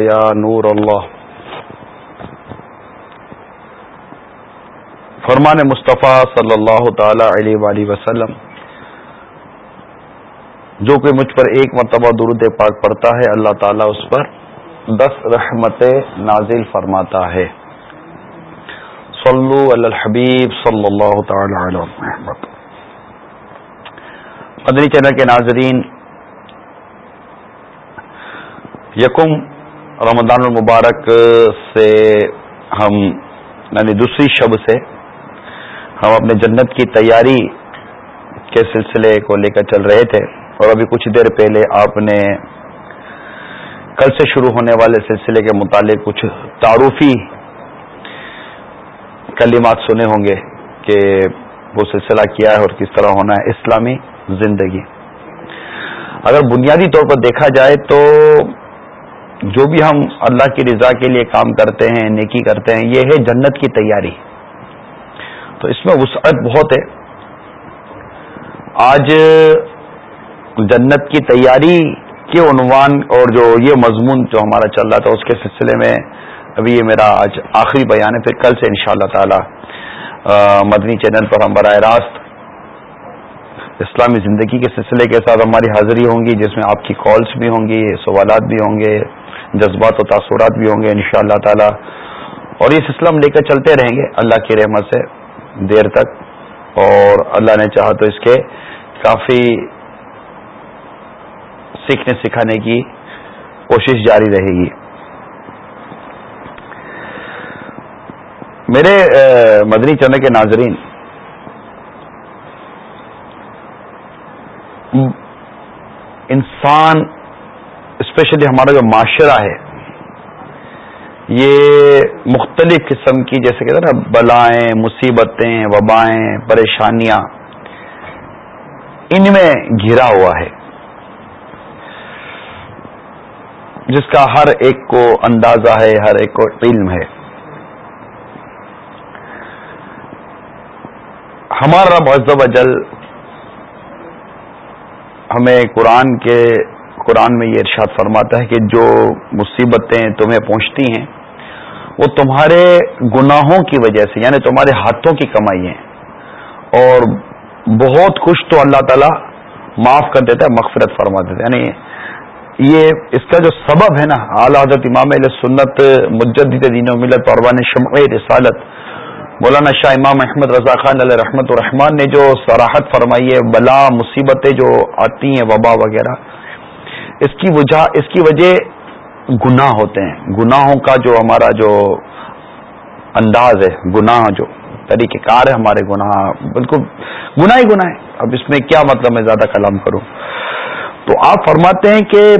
يا نور الله. فرمان مصطفیٰ صلی اللہ تعالی علیہ وآلہ وسلم، جو کوئی مجھ پر ایک مرتبہ درود پاک پڑتا ہے، اللہ تعالیٰ اس پر دس رحمت نازل فرماتا ہے۔ صلو علی الحبیب صلی اللہ تعالی علی محمد مدنی چینل کے ناظرین یکم رمضان المبارک سے ہم یعنی دوسری شب سے ہم اپنے جنت کی تیاری کے سلسلے کو لے کر چل رہے تھے اور ابھی کچھ دیر پہلے آپ نے کل سے شروع ہونے والے سلسلے کے متعلق کچھ تعارفی کلمات سنے ہوں گے کہ وہ سلسلہ کیا ہے اور کس طرح ہونا ہے اسلامی زندگی۔ اگر بنیادی طور پر دیکھا جائے تو جو بھی ہم اللہ کی رضا کے لیے کام کرتے ہیں، نیکی کرتے ہیں، یہ ہے جنت کی تیاری۔ تو اس میں وسعت بہت ہے۔ آج جنت کی تیاری کے عنوان اور جو یہ مضمون جو ہمارا چل رہا تھا، اس کے سلسلے میں ابھی یہ میرا آج آخری بیان ہے۔ پھر کل سے ان شاء اللہ تعالی مدنی چینل پر ہم براہ راست اسلامی زندگی کے سلسلے کے ساتھ ہماری حاضری ہوں گی، جس میں آپ کی کالز بھی ہوں گی، سوالات بھی ہوں گے۔ جذبات و تاثرات بھی ہوں گے ان شاء اللہ تعالی۔ اور یہ سلسلہ ہم لے کر چلتے رہیں گے، اللہ کی رحمت سے دیر تک۔ اور اللہ نے چاہا تو اس کے کافی سیکھنے سکھانے کی کوشش جاری رہے گی۔ میرے مدنی چنے کے ناظرین انسان اسپیشلی ہمارا جو معاشرہ ہے، یہ مختلف قسم کی جیسے کہتے ہیں نا، بلائیں، مصیبتیں، وبائیں، پریشانیاں، ان میں گھرا ہوا ہے۔ جس کا ہر ایک کو اندازہ ہے، ہر ایک کو علم ہے۔ ہمارا رب عز و جل ہمیں قرآن کے قرآن میں یہ ارشاد فرماتا ہے کہ جو مصیبتیں تمہیں پہنچتی ہیں، وہ تمہارے گناہوں کی وجہ سے یعنی تمہارے ہاتھوں کی کمائی ہیں۔ اور بہت خوش تو اللہ تعالیٰ معاف کر دیتا ہے، مغفرت فرما دیتا ہے۔ یعنی یہ اس کا جو سبب ہے نا، اعلی حضرت امام علیہ سنت، مجدد دین و ملت قربان شمع رسالت، مولانا شاہ امام احمد رضا خان علیہ رحمت الرحمان نے جو سراحت فرمائی ہے، بلا مصیبتیں جو آتی ہیں، وبا وغیرہ اس کی وجہ اس کی وجہ گناہ ہوتے ہیں۔ گناہوں کا جو ہمارا جو انداز ہے، گناہ جو طریقہ کار ہے ہمارے گناہ، بالکل گناہ ہی گناہ ہے۔ اب اس میں کیا مطلب میں زیادہ کلام کروں؟ تو آپ فرماتے ہیں کہ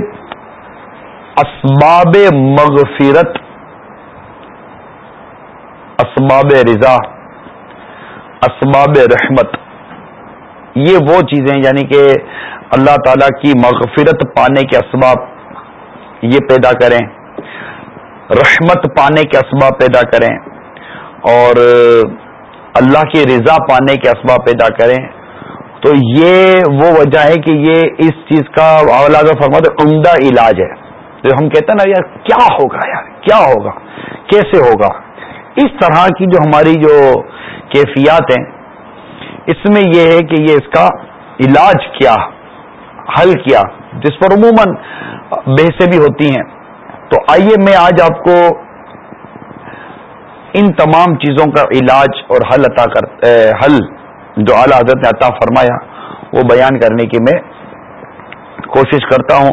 اسباب مغفرت، اسباب رضا، اسباب رحمت۔ یہ وہ چیزیں یعنی کہ اللہ تعالی کی مغفرت پانے کے اسباب یہ پیدا کریں، رحمت پانے کے اسباب پیدا کریں، اور اللہ کی رضا پانے کے اسباب پیدا کریں۔ تو یہ وہ وجہ ہے کہ یہ اس چیز کا اولاد فرماد عمدہ علاج ہے۔ جو ہم کہتے ہیں نا، یار، کیا ہوگا یار؟ کیا ہوگا؟ کیسے ہوگا؟ اس طرح کی جو ہماری جو کیفیات ہیں اس میں یہ ہے کہ یہ اس کا علاج کیا، حل کیا، جس پر عموماً بحثیں بھی ہوتی ہیں۔ تو آئیے میں آج آپ کو ان تمام چیزوں کا علاج اور حل عطا کر حل جو اعلی حضرت نے عطا فرمایا، وہ بیان کرنے کی میں کوشش کرتا ہوں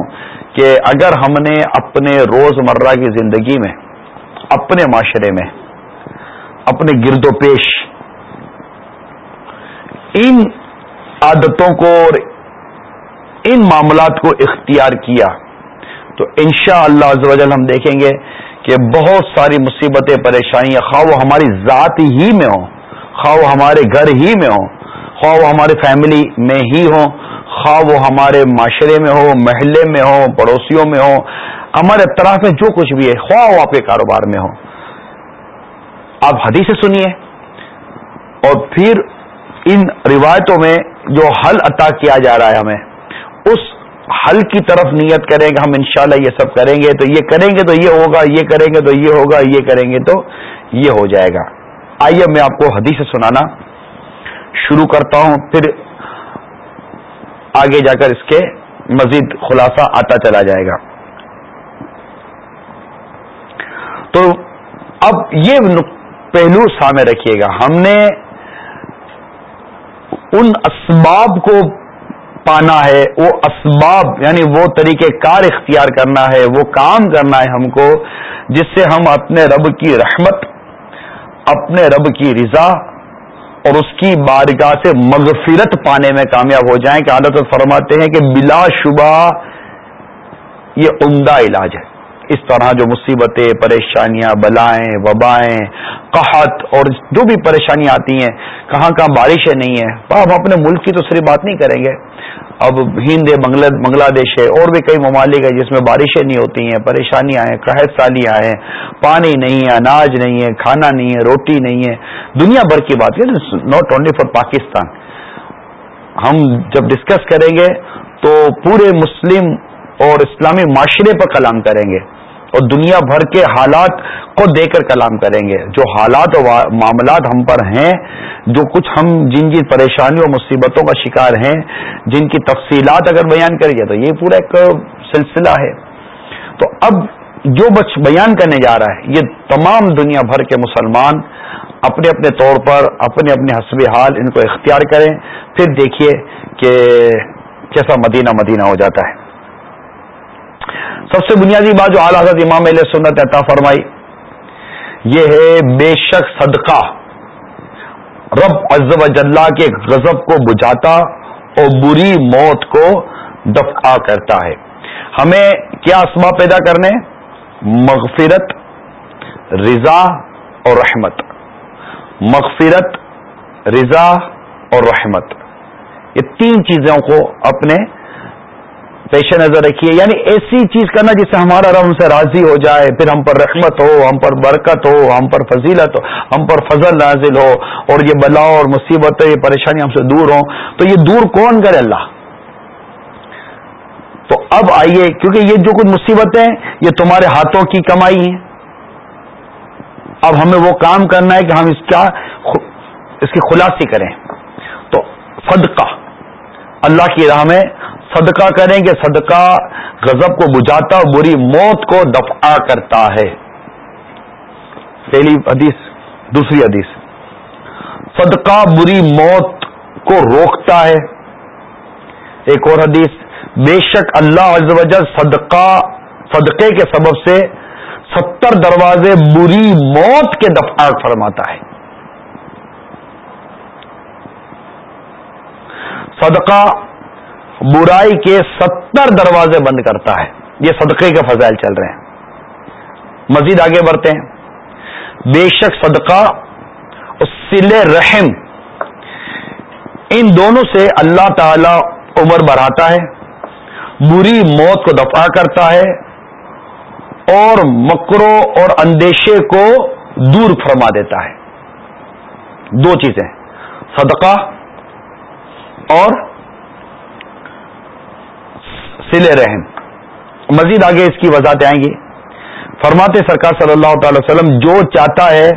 کہ اگر ہم نے اپنے روز مرہ کی زندگی میں، اپنے معاشرے میں، اپنے گرد و پیش ان عادتوں کو اور ان معاملات کو اختیار کیا تو انشاء اللہ ہم دیکھیں گے کہ بہت ساری مصیبتیں، پریشانیاں، خواہ وہ ہماری ذات ہی میں ہوں، خواہ وہ ہمارے گھر ہی میں ہوں، خواہ وہ ہمارے فیملی میں ہی ہوں، خواہ وہ ہمارے معاشرے میں ہو محلے میں ہو پڑوسیوں میں ہو ہمارے طرف میں جو کچھ بھی ہے، خواہ وہ آپ کے کاروبار میں ہو آپ حدیث سنیے اور پھر ان روایتوں میں جو حل عطا کیا جا رہا ہے ہمیں، اس حل کی طرف نیت کریں گے ہم انشاءاللہ یہ سب کریں گے، تو یہ کریں گے تو یہ ہوگا، یہ کریں گے تو یہ ہوگا، یہ کریں گے تو یہ ہو جائے گا۔ آئیے میں آپ کو حدیث سنانا شروع کرتا ہوں، پھر آگے جا کر اس کے مزید خلاصہ آتا چلا جائے گا۔ تو اب یہ پہلو سامنے رکھیے گا۔ ہم نے ان اسباب کو پانا ہے، وہ اسباب یعنی وہ طریقہ کار اختیار کرنا ہے، وہ کام کرنا ہے ہم کو، جس سے ہم اپنے رب کی رحمت، اپنے رب کی رضا اور اس کی بارگاہ سے مغفرت پانے میں کامیاب ہو جائیں۔ کہ عادت فرماتے ہیں کہ بلا شبہ یہ عمدہ علاج ہے۔ اس طرح جو مصیبتیں، پریشانیاں، بلائیں، وبائیں، قحط اور جو بھی پریشانیاں آتی ہیں، کہاں کہاں بارشیں نہیں ہیں ہم اپنے ملک کی تو صرف بات نہیں کریں گے۔ اب ہند ہے بنگلہ دیش ہے، اور بھی کئی ممالک ہیں جس میں بارشیں نہیں ہوتی ہیں، پریشانیاں ہیں، قحط سالیاں ہیں، پانی نہیں ہے، اناج نہیں ہے، کھانا نہیں ہے، روٹی نہیں ہے۔ دنیا بھر کی بات ہے ناٹ اونلی فار پاکستان ہم جب ڈسکس کریں گے تو پورے مسلم اور اسلامی معاشرے پر کلام کریں گے۔ اور دنیا بھر کے حالات کو دے کر کلام کریں گے۔ جو حالات و معاملات ہم پر ہیں، جو کچھ ہم جن جن پریشانیوں اور مصیبتوں کا شکار ہیں، جن کی تفصیلات اگر بیان کریں گے تو یہ پورا ایک سلسلہ ہے۔ تو اب جو بچ بیان کرنے جا رہا ہے، یہ تمام دنیا بھر کے مسلمان اپنے اپنے طور پر، اپنے اپنے حسب حال ان کو اختیار کریں۔ پھر دیکھیے کہ کیسا مدینہ مدینہ ہو جاتا ہے۔ سب سے بنیادی بات جو اعلیٰ حضرت امام علیہ سنت عطا فرمائی، یہ ہے بے شک صدقہ۔ رب عز و جلہ کے غضب کو بجھاتا اور بری موت کو دفع کرتا ہے۔ ہمیں کیا اسباب پیدا کرنے؟ مغفرت، رضا اور رحمت۔ مغفرت، رضا اور رحمت۔ یہ تین چیزوں کو اپنے پیش نظر رکھیے۔ یعنی ایسی چیز کرنا جس سے ہمارا رب ہم سے راضی ہو جائے، پھر ہم پر رحمت ہو، ہم پر برکت ہو، ہم پر فضیلت ہو، ہم پر فضل نازل ہو، اور یہ بلا اور مصیبت یہ پریشانی ہم سے دور ہوں۔ تو یہ دور کون کرے اللہ؟ تو اب آئیے، کیونکہ یہ جو کچھ مصیبتیں، یہ تمہارے ہاتھوں کی کمائی ہیں۔ اب ہمیں وہ کام کرنا ہے کہ ہم اس کا اس کی خلاصی کریں۔ تو صدقہ، اللہ کی راہ میں صدقہ کریں گے صدقہ غضب کو بجھاتا بری موت کو دفع کرتا ہے۔ پہلی حدیث، دوسری حدیث۔ صدقہ بری موت کو روکتا ہے۔ ایک اور حدیث، بے شک اللہ عز و جل صدقہ، صدقے کے سبب سے ستر دروازے بری موت کے دفع فرماتا ہے۔ صدقہ برائی کے ستر دروازے بند کرتا ہے۔ یہ صدقے کے فضائل چل رہے ہیں۔ مزید آگے بڑھتے ہیں۔ بے شک صدقہ سل رحم، ان دونوں سے اللہ تعالی عمر بڑھاتا ہے، بری موت کو دفاع کرتا ہے اور مکروں اور اندیشے کو دور فرما دیتا ہے۔ دو چیزیں، صدقہ اور سلے رحم مزید آگے اس کی وضاحت آئیں گی۔ فرماتے سرکار صلی اللہ تعالی وسلم، جو چاہتا ہے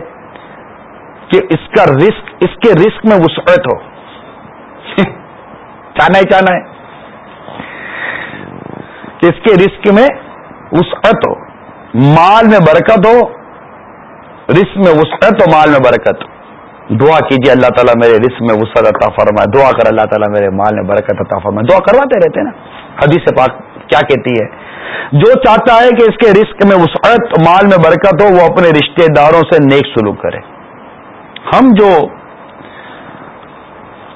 کہ اس کا رسک اس کے رسک میں وسعت ہو۔ چاہنا ہی چاہنا ہے کہ اس کے رسک میں وسعت ہو۔ مال میں برکت ہو رسک میں وسعت ہو، مال میں برکت دعا کیجیے اللہ تعالیٰ میرے رسک میں وسعت عطا فرمائے۔ دعا کر اللہ تعالیٰ میرے مال میں برکت عطا فرمائے۔ دعا کرواتے رہتے نا۔ حدیث پاک کیا کہتی ہے؟ جو چاہتا ہے کہ اس کے رزق میں وسعت، مال میں برکت ہو، وہ اپنے رشتہ داروں سے نیک سلوک کرے۔ ہم جو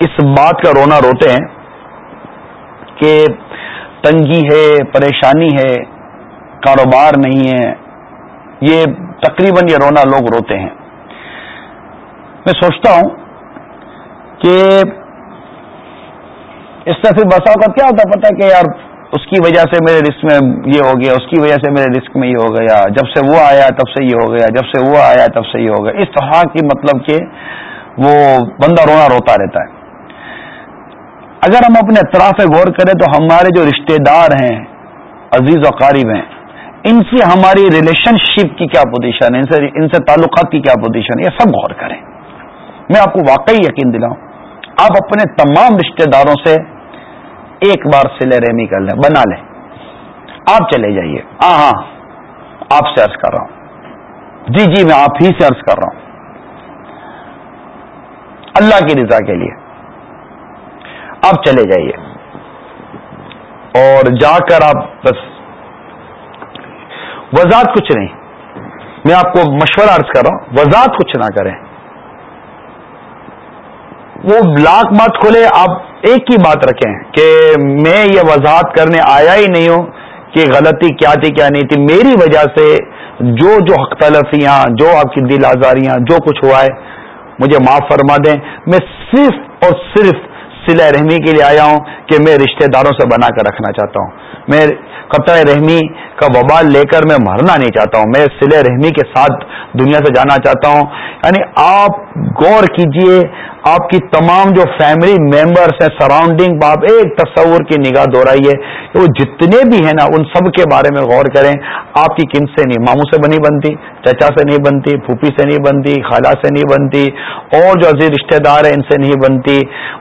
اس بات کا رونا روتے ہیں کہ تنگی ہے، پریشانی ہے، کاروبار نہیں ہے، یہ تقریباً یہ رونا لوگ روتے ہیں۔ میں سوچتا ہوں کہ اس سے پھر بسا کا کیا ہوتا پتا کہ یار اس کی وجہ سے میرے رسک میں یہ ہو گیا، اس کی وجہ سے میرے رسک میں یہ ہو گیا، جب سے وہ آیا تب سے یہ ہو گیا، جب سے وہ آیا تب سے یہ ہو گیا۔ اس طرح کی مطلب کہ وہ بندہ رونا روتا رہتا ہے۔ اگر ہم اپنے اطراف غور کریں تو ہمارے جو رشتہ دار ہیں، عزیز و قارب ہیں، ان سے ہماری ریلیشن شپ کی کیا پوزیشن ہے؟ ان سے ان سے تعلقات کی کیا پوزیشن ہے؟ یہ سب غور کریں۔ میں آپ کو واقعی یقین دلاؤں، آپ اپنے تمام رشتہ داروں سے ایک بار سلے رحمی کر لیں، بنا لیں۔ آپ چلے جائیے۔ ہاں ہاں آپ سے عرض کر رہا ہوں۔ جی جی میں آپ ہی سے عرض کر رہا ہوں۔ اللہ کی رضا کے لیے۔ آپ چلے جائیے۔ اور جا کر آپ بس۔ وضاحت کچھ نہیں۔ میں آپ کو مشورہ عرض کر رہا ہوں۔ وضاحت کچھ نہ کریں۔ وہ لاکھ بات کھولے آپ ایک ہی بات رکھیں کہ میں یہ وضاحت کرنے آیا ہی نہیں ہوں کہ غلطی کیا تھی کیا نہیں تھی۔ میری وجہ سے جو جو حق تلفیاں، جو آپ کی دل آزاریاں، جو کچھ ہوا ہے، مجھے معاف فرما دیں۔ میں صرف اور صرف سلا رحمی کے لیے آیا ہوں کہ میں رشتہ داروں سے بنا کر رکھنا چاہتا ہوں۔ میں قطع رحمی کا وبال لے کر میں مرنا نہیں چاہتا ہوں، میں سلے رحمی کے ساتھ دنیا سے جانا چاہتا ہوں۔ یعنی آپ غور کیجیے، آپ کی تمام جو فیملی ممبرس ہیں سراؤنڈنگ آپ ایک تصور کی نگاہ دہرائیے۔ کہ وہ جتنے بھی ہیں نا، ان سب کے بارے میں غور کریں۔ آپ کی کن سے نہیں، ماموں سے بنی بنتی، چچا سے نہیں بنتی، پھوپھی سے نہیں بنتی، خالہ سے نہیں بنتی، اور جو عزیز رشتہ دار ہیں، ان سے نہیں بنتی۔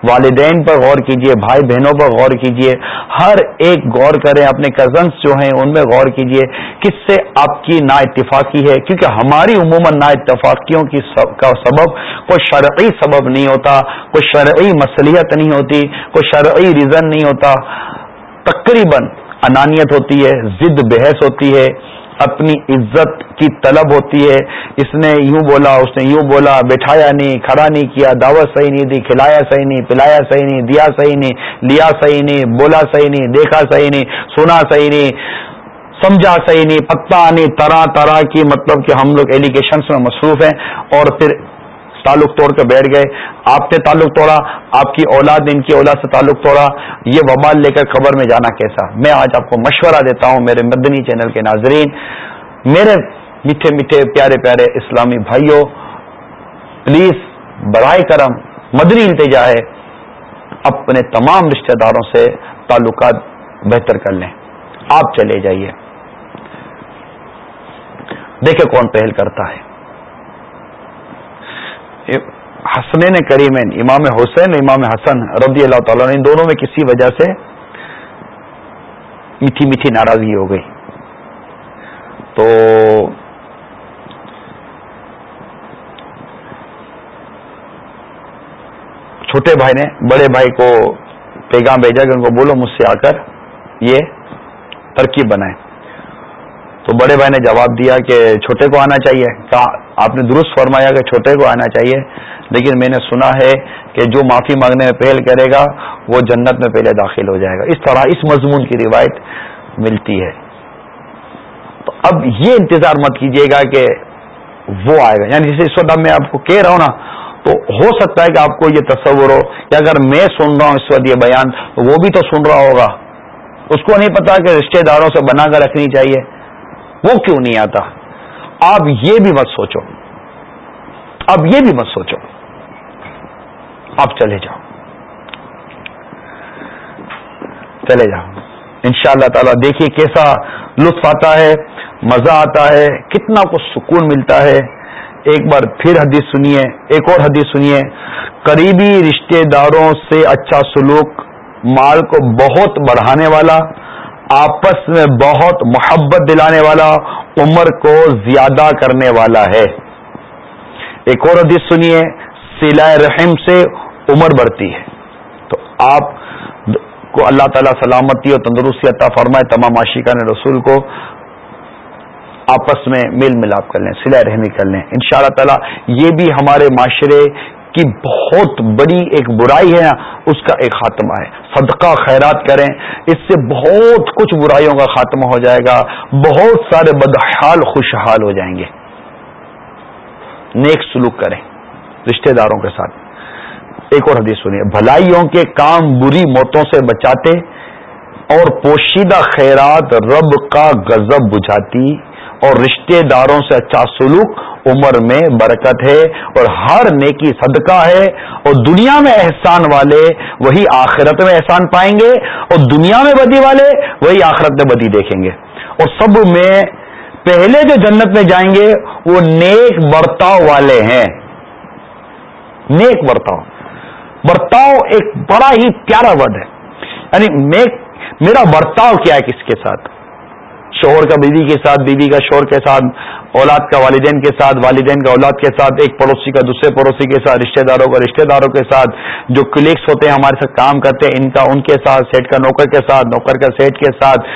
والدین پر غور کیجیے، بھائی بہنوں پر غور کیجیے۔ ہر ایک غور کریں، اپنے کزنس جو ہیں، ان میں غور غور کیجیے کس سے آپ کی نا اتفاقی ہے، کیونکہ ہماری عموماً نا اتفاقیوں کی کا سبب کوئی شرعی سبب نہیں ہوتا، کوئی شرعی مصلیت نہیں ہوتی، کوئی شرعی ریزن نہیں ہوتا۔ تقریباً انانیت ہوتی ہے، ضد بحث ہوتی ہے، اپنی عزت کی طلب ہوتی ہے۔ اس نے یوں بولا، اس نے یوں بولا، بٹھایا نہیں، کھڑا نہیں کیا، دعوت صحیح نہیں دی، کھلایا صحیح نہیں، پلایا صحیح نہیں، دیا صحیح نہیں، لیا صحیح نہیں، بولا صحیح نہیں، دیکھا صحیح نہیں، سنا صحیح نہیں۔ سمجھا صحیح نہیں پتا نہیں، طرح طرح کی مطلب کہ ہم لوگ ایلیگیشنس میں مصروف ہیں اور پھر تعلق توڑ کے بیٹھ گئے۔ آپ نے تعلق توڑا، آپ کی اولاد نے ان کی اولاد سے تعلق توڑا۔ یہ وبال لے کر خبر میں جانا کیسا؟ میں آج آپ کو مشورہ دیتا ہوں میرے مدنی چینل کے ناظرین، میرے میٹھے میٹھے پیارے پیارے اسلامی بھائیوں، پلیز برائے کرم مدنی التجا ہے، اپنے تمام رشتہ داروں سے تعلقات بہتر کر لیں۔ آپ چلے جائیے۔ دیکھیں کون پہل کرتا ہے۔ حسنین کریمین، امام حسین، امام حسن رضی اللہ تعالیٰ ان دونوں میں کسی وجہ سے میٹھی میٹھی ناراضگی ہو گئی۔ تو چھوٹے بھائی نے، بڑے بھائی کو پیغام بھیجا کہ ان کو بولو مجھ سے آ کر یہ ترکیب بنائے تو بڑے بھائی نے جواب دیا کہ چھوٹے کو آنا چاہیے۔ کہا آپ نے درست فرمایا کہ چھوٹے کو آنا چاہیے۔ لیکن میں نے سنا ہے کہ جو معافی مانگنے میں پہل کرے گا، وہ جنت میں پہلے داخل ہو جائے گا۔ اس طرح اس مضمون کی روایت ملتی ہے۔ تو اب یہ انتظار مت کیجیے گا کہ وہ آئے گا۔ یعنی جیسے اس وقت اب میں آپ کو کہہ رہا ہوں نا، تو ہو سکتا ہے کہ آپ کو یہ تصور ہو کہ اگر میں سن رہا ہوں اس وقت یہ بیان، تو وہ بھی تو سن رہا ہوگا۔ اس کو نہیں پتا کہ رشتے داروں سے بنا کر رکھنی چاہیے۔ وہ کیوں نہیں آتا؟ آپ یہ بھی مت سوچو۔ اب یہ بھی مت سوچو۔ آپ چلے جاؤ۔ چلے جاؤ۔ ان شاء اللہ تعالی دیکھیے کیسا لطف آتا ہے، مزہ آتا ہے، کتنا کچھ سکون ملتا ہے۔ ایک بار پھر حدیث سنیے، ایک اور حدیث سنیے۔ قریبی رشتہ داروں سے اچھا سلوک مال کو بہت بڑھانے والا آپس میں بہت محبت دلانے والا، عمر کو زیادہ کرنے والا ہے۔ ایک اور حدیث سنیے سلا رحم سے عمر بڑھتی ہے۔ تو آپ کو اللہ تعالیٰ سلامتی اور تندرستی عطا فرمائے، تمام عاشقان رسول کو آپس میں میل ملاپ کر لیں سلا رحمی کر لیں۔ ان شاء اللہ تعالیٰ یہ بھی ہمارے معاشرے کی بہت بڑی ایک برائی ہے، اس کا ایک خاتمہ ہے۔ صدقہ خیرات کریں، اس سے بہت کچھ برائیوں کا خاتمہ ہو جائے گا۔ بہت سارے بدحال خوشحال ہو جائیں گے۔ نیک سلوک کریں رشتہ داروں کے ساتھ۔ ایک اور حدیث سنیے۔ بھلائیوں کے کام بری موتوں سے بچاتے اور پوشیدہ خیرات رب کا غضب بجھاتی اور رشتہ داروں سے اچھا سلوک عمر میں برکت ہے اور ہر نیکی صدقہ ہے اور دنیا میں احسان والے وہی آخرت میں احسان پائیں گے اور دنیا میں بدی والے وہی آخرت میں بدی دیکھیں گے اور سب میں پہلے جو جنت میں جائیں گے وہ نیک برتاؤ والے ہیں۔ نیک برتاؤ۔ برتاؤ ایک بڑا ہی پیارا ورڈ ہے۔ یعنی میرا برتاؤ کیا ہے کس کے ساتھ؟ شوہر کا بیوی کے ساتھ بیوی کا شوہر کے ساتھ اولاد کا والدین کے ساتھ والدین کا اولاد کے ساتھ ایک پڑوسی کا دوسرے پڑوسی کے ساتھ رشتہ داروں کا رشتہ داروں کے ساتھ جو کلیگس ہوتے ہیں ہمارے ساتھ کام کرتے ہیں ان کا ان کے ساتھ سیٹ کا نوکر کے ساتھ نوکر کا سیٹ کے ساتھ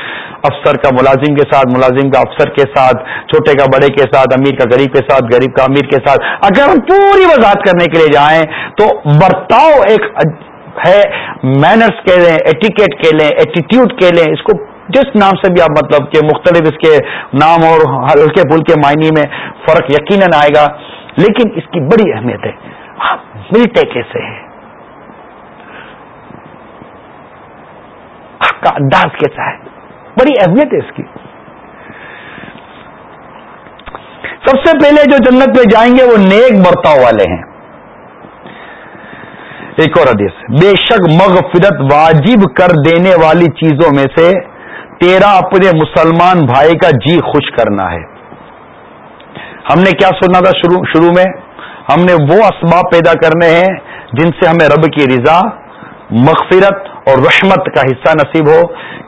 افسر کا ملازم کے ساتھ ملازم کا افسر کے ساتھ چھوٹے کا بڑے کے ساتھ امیر کا غریب کے ساتھ غریب کا امیر کے ساتھ اگر ہم پوری وضاحت کرنے کے لیے جائیں تو برتاؤ ایک ہے مینرس کہہ لیں ایٹیکیٹ کہہ لیں ایٹیٹیوڈ کہہ لیں اس کو جس نام سے بھی آپ مطلب کہ مختلف اس کے نام اور ہلکے پھلکے معنی میں فرق یقیناً آئے گا، لیکن اس کی بڑی اہمیت ہے۔ آپ ملتے کیسے ہیں؟ آپ کا انداز کیسا ہے؟ بڑی اہمیت ہے اس کی۔ سب سے پہلے جو جنت میں جائیں گے وہ نیک برتاؤ والے ہیں۔ ایک اور حدیث، بے شک مغفرت واجب کر دینے والی چیزوں میں سے تیرا اپنے مسلمان بھائی کا جی خوش کرنا ہے۔ ہم نے کیا سننا تھا شروع شروع میں؟ ہم نے وہ اسباب پیدا کرنے ہیں جن سے ہمیں رب کی رضا، مغفرت اور رحمت کا حصہ نصیب ہو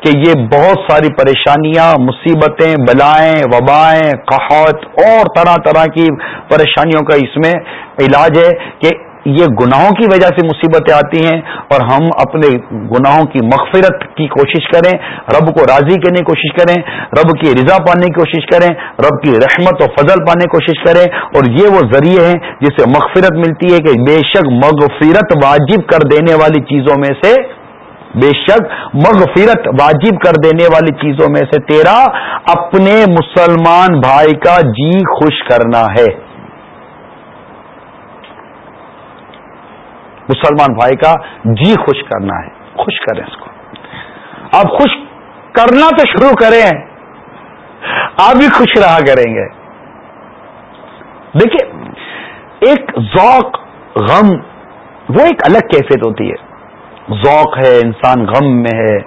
کہ یہ بہت ساری پریشانیاں، مصیبتیں، بلائیں، وبائیں، قحط اور طرح طرح کی پریشانیوں کا اس میں علاج ہے کہ یہ گناہوں کی وجہ سے مصیبتیں آتی ہیں اور ہم اپنے گناہوں کی مغفرت کی کوشش کریں، رب کو راضی کرنے کی کوشش کریں، رب کی رضا پانے کی کوشش کریں، رب کی رحمت و فضل پانے کی کوشش کریں اور یہ وہ ذریعے ہیں جس سے مغفرت ملتی ہے کہ بے شک مغفرت واجب کر دینے والی چیزوں میں سے، بے شک مغفرت واجب کر دینے والی چیزوں میں سے تیرا اپنے مسلمان بھائی کا جی خوش کرنا ہے۔ مسلمان بھائی کا جی خوش کرنا ہے۔ خوش کریں اس کو۔ آپ خوش کرنا تو شروع کریں۔ آپ بھی خوش رہا کریں گے۔ دیکھیے، ایک ذوق، غم، وہ ایک الگ کیفیت ہوتی ہے۔ ذوق ہے، انسان غم میں ہے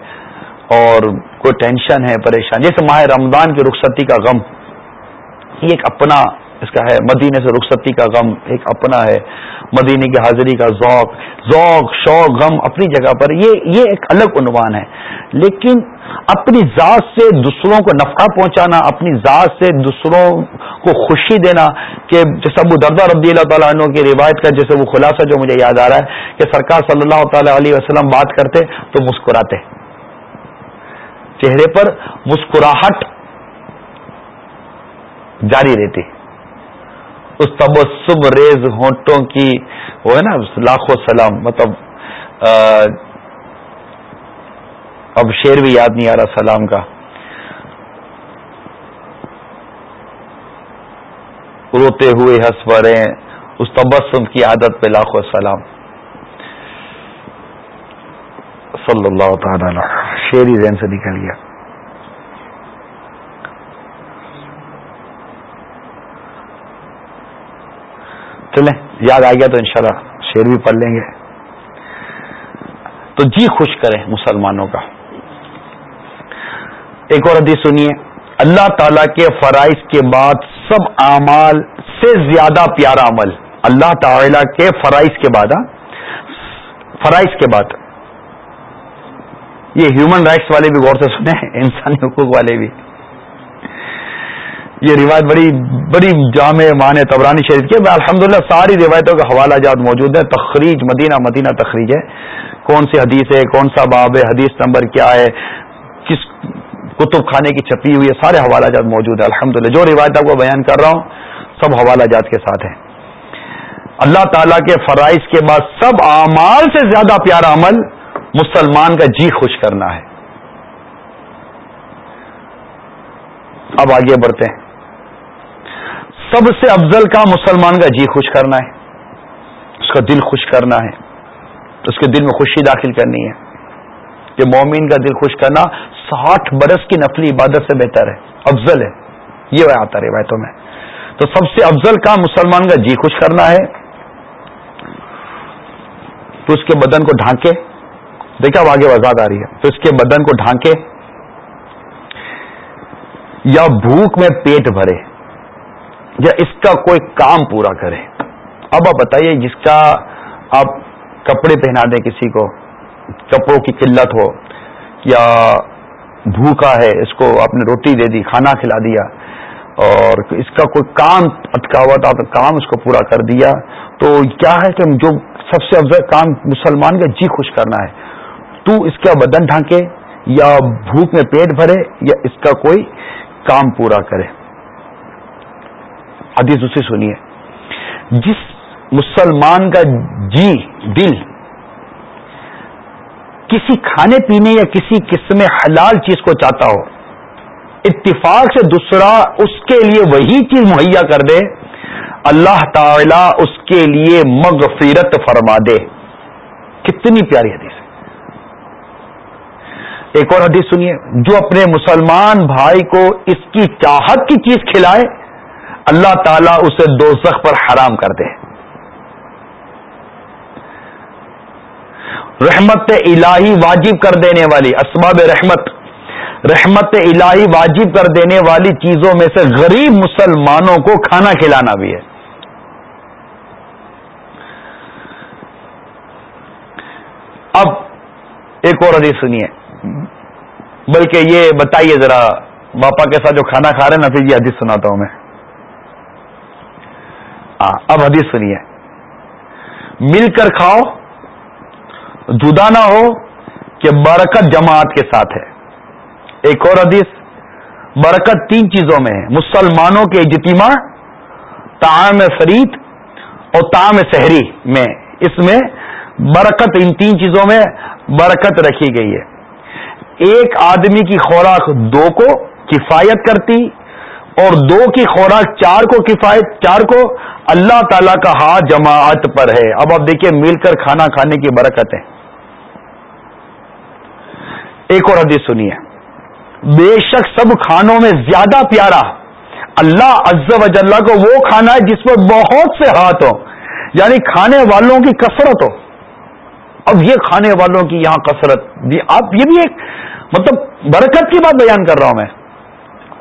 اور کوئی ٹینشن ہے، پریشان، جیسے ماہ رمضان کی رخصتی کا غم۔ یہ ایک اپنا اس کا ہے۔ مدینے سے رخصتی کا غم ایک اپنا ہے۔ مدینے کی حاضری کا ذوق ذوق، شوق، غم اپنی جگہ پر، یہ یہ ایک الگ عنوان ہے۔ لیکن اپنی ذات سے دوسروں کو نفع پہنچانا، اپنی ذات سے دوسروں کو خوشی دینا کہ جیسے ابو دردا ربی اللہ تعالیٰ عنہ کی روایت کا جیسے وہ خلاصہ جو مجھے یاد آ رہا ہے کہ سرکار صلی اللہ تعالی علیہ وسلم بات کرتے تو مسکراتے۔ چہرے پر مسکراہٹ جاری رہتی۔ اس تبسم ریز ہونٹوں کی وہ ہے نا، لاکھوں سلام مطلب اب شیر بھی یاد نہیں آ رہا سلام کا۔ روتے ہوئے ہنس پڑے، اس تبسم کی عادت پہ لاکھوں سلام۔ صلی اللہ تعالی شیر ہی ذہن سے نکل گیا۔ چلیں، یاد آ گیا تو انشاءاللہ شیر بھی پڑھ لیں گے۔ تو جی خوش کریں مسلمانوں کا۔ ایک اور حدیث سنیے۔ اللہ تعالی کے فرائض کے بعد سب اعمال سے زیادہ پیارا عمل۔ اللہ تعالی کے فرائض کے بعد ہاں؟ فرائض کے بعد۔ یہ ہیومن رائٹس والے بھی غور سے سنے انسانی حقوق والے بھی۔ یہ روایت بڑی بڑی جامع مان تبرانی شریف کی الحمد للہ ساری روایتوں کا حوالہ جات موجود ہے تخریج مدینہ مدینہ تخریج ہے۔ کون سی حدیث ہے؟ کون سا باب ہے؟ حدیث نمبر کیا ہے؟ کس کتب خانے کی چھپی ہوئی ہے؟ سارے حوالہ جات موجود ہے الحمد جو روایت آپ کو بیان کر رہا ہوں، سب حوالہ جات کے ساتھ ہیں۔ اللہ تعالی کے فرائض کے بعد سب اعمال سے زیادہ پیارا عمل مسلمان کا جی خوش کرنا ہے۔ اب آگے بڑھتے ہیں۔ سب سے افضل کا مسلمان کا جی خوش کرنا ہے، اس کا دل خوش کرنا ہے، اس کے دل میں خوشی داخل کرنی ہے۔ کہ مومن کا دل خوش کرنا ساٹھ برس کی نفلی عبادت سے بہتر ہے، افضل ہے۔ یہ آتا روایتوں میں۔ تو سب سے افضل کام مسلمان کا جی خوش کرنا ہے۔ تو اس کے بدن کو ڈھانکے۔ دیکھا آگے وضاحت آ رہی ہے۔ تو اس کے بدن کو ڈھانکے۔ یا بھوک میں پیٹ بھرے۔ یا اس کا کوئی کام پورا کرے۔ اب آپ بتائیے جس کا آپ کپڑے پہنا دیں کسی کو، کپڑوں کی قلت ہو یا بھوکا ہے، اس کو آپ نے روٹی دے دی، کھانا کھلا دیا اور اس کا کوئی کام اٹکا ہوا تھا کام اس کو پورا کر دیا، تو کیا ہے کہ جو سب سے افضل کام مسلمان کا جی خوش کرنا ہے؟ تو اس کا بدن ڈھانکے یا بھوک میں پیٹ بھرے یا اس کا کوئی کام پورا کرے۔ حدیث اسے سنیے جس مسلمان کا جی دل کسی کھانے پینے یا کسی قسم حلال چیز کو چاہتا ہو، اتفاق سے دوسرا اس کے لیے وہی چیز مہیا کر دے، اللہ تعالی اس کے لیے مغفرت فرما دے۔ کتنی پیاری حدیث ایک اور حدیث سنیے، جو اپنے مسلمان بھائی کو اس کی چاہت کی چیز کھلائے اللہ تعالیٰ اسے دو پر حرام کر دے۔ رحمت الہی واجب کر دینے والی، اسباب رحمت رحمت الہی واجب کر دینے والی چیزوں میں سے غریب مسلمانوں کو کھانا کھلانا بھی ہے۔ اب ایک اور حدیث سنیے۔ بلکہ یہ بتائیے ذرا، باپا کے ساتھ جو کھانا کھا رہے ہیں نا پھر یہ حدیث سناتا ہوں میں۔ اب حدیث سنیے مل کر کھاؤ، جدا نہ ہو کہ برکت جماعت کے ساتھ ہے۔ ایک اور حدیث، برکت تین چیزوں میں ہے۔ مسلمانوں کے اجتماع تعام فرید اور تعام سحری میں۔ اس میں برکت ان تین چیزوں میں برکت رکھی گئی ہے۔ ایک آدمی کی خوراک دو کو کفایت کرتی اور دو کی خوراک چار کو کفایت، چار کو اللہ تعالی کا ہاتھ جماعت پر ہے۔ اب آپ دیکھیے، مل کر کھانا کھانے کی برکت ہے ایک اور حدیث سنیے۔ بے شک سب کھانوں میں زیادہ پیارا۔ اللہ عز و جلہ کو وہ کھانا ہے جس میں بہت سے ہاتھ ہوں۔ یعنی کھانے والوں کی کثرت ہو۔ اب یہ کھانے والوں کی یہاں کثرت۔ جی، آپ یہ بھی ایک مطلب برکت کی بات بیان کر رہا ہوں میں۔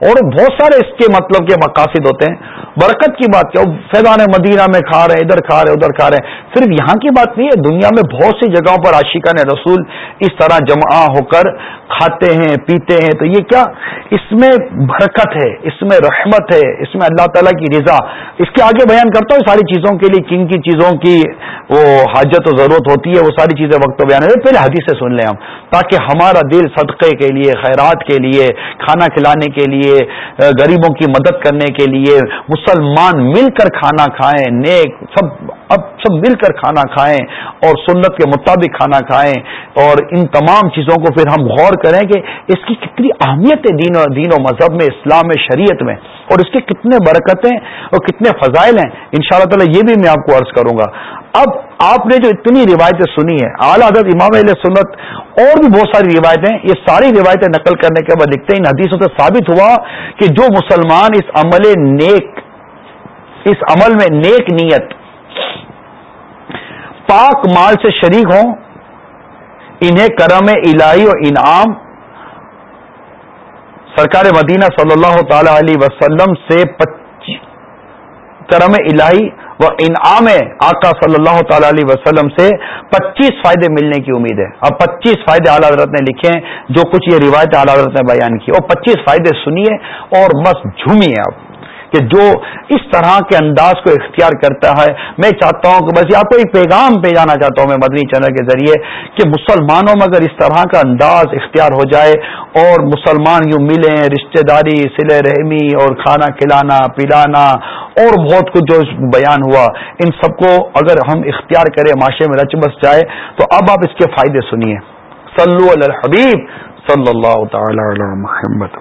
اور بہت سارے اس کے مطلب کے مقاصد ہوتے ہیں۔ برکت کی بات کیا فیضان مدینہ میں کھا رہے، ادھر کھا رہے، ادھر کھا رہے۔ صرف یہاں کی بات نہیں ہے، دنیا میں بہت سی جگہوں پر عاشقہ نے رسول اس طرح جمع ہو کر کھاتے ہیں، پیتے ہیں۔ تو یہ کیا؟ اس میں برکت ہے، اس میں رحمت ہے، اس میں اللہ تعالیٰ کی رضا۔ اس کے آگے بیان کرتا ہوں ساری چیزوں کے لیے، کن کی چیزوں کی وہ حاجت و ضرورت ہوتی ہے، وہ ساری چیزیں وقت بیان ہے پہلے حدیث سے سن لیں ہم، تاکہ ہمارا دل صدقے کے لیے، خیرات کے لیے، کھانا کھلانے کے لیے لیے غریبوں کی مدد کرنے کے لیے مسلمان مل کر کھانا کھائیں، نیک سب، اب سب مل کر کھانا کھائیں اور سنت کے مطابق کھانا کھائیں اور ان تمام چیزوں کو پھر ہم غور کریں کہ اس کی کتنی اہمیت ہے دین و دین و مذہب میں، اسلام میں، شریعت میں اور اس کے کتنے برکتیں اور کتنے فضائل ہیں۔ ان شاء اللہ تعالیٰ یہ بھی میں آپ کو عرض کروں گا۔ اب آپ نے جو اتنی روایتیں سنی ہیں، اعلیٰ حضرت امام علیہ سنت اور بھی بہت ساری روایتیں، یہ ساری روایتیں نقل کرنے کے بعد لکھتے ہیں، ان حدیثوں سے ثابت ہوا کہ جو مسلمان اس عمل نیک، اس عمل میں نیک نیت، پاک مال سے شریک ہوں، انہیں کرم الہی و انعام سرکار مدینہ صلی اللہ تعالی علیہ وسلم سے کرم الہی و انعام آقا صلی اللہ تعالی علیہ وسلم سے پچیس فائدے ملنے کی امید ہے۔ اب پچیس فائدے اعلی حضرت نے لکھے ہیں، جو کچھ یہ روایت اعلی حضرت نے بیان کی۔ اور پچیس فائدے سنیے اور بس جھومیے آپ۔ کہ جو اس طرح کے انداز کو اختیار کرتا ہے، میں چاہتا ہوں کہ بس آپ کو ایک پیغام پہ جانا چاہتا ہوں میں مدنی چینل کے ذریعے کہ مسلمانوں میں اگر اس طرح کا انداز اختیار ہو جائے اور مسلمان یوں ملیں، رشتہ داری سل رحمی اور کھانا کھلانا، پلانا اور بہت کچھ جو بیان ہوا، ان سب کو اگر ہم اختیار کریں معاشرے میں رچ بس جائے، تو اب آپ اس کے فائدے سنیے۔ صلو علی الحبیب صلی اللہ تعالی علی محمد۔